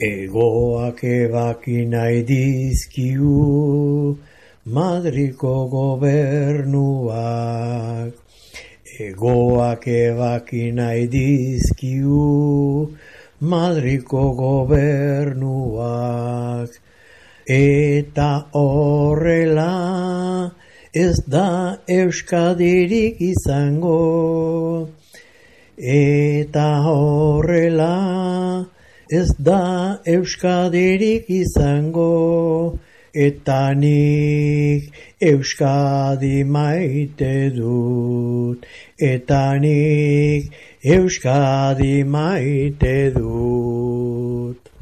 Egoak ebaki nahi dizkiu Madriko gobernuak. Egoak ebaki nahi dizkiu Madriko gobernuak. Eta horrela ez da Euskadirik izango. Eta horrela ez da Euskadirik izango. Eta nik Euskadi maite dut. Eta nik Euskadi maite dut.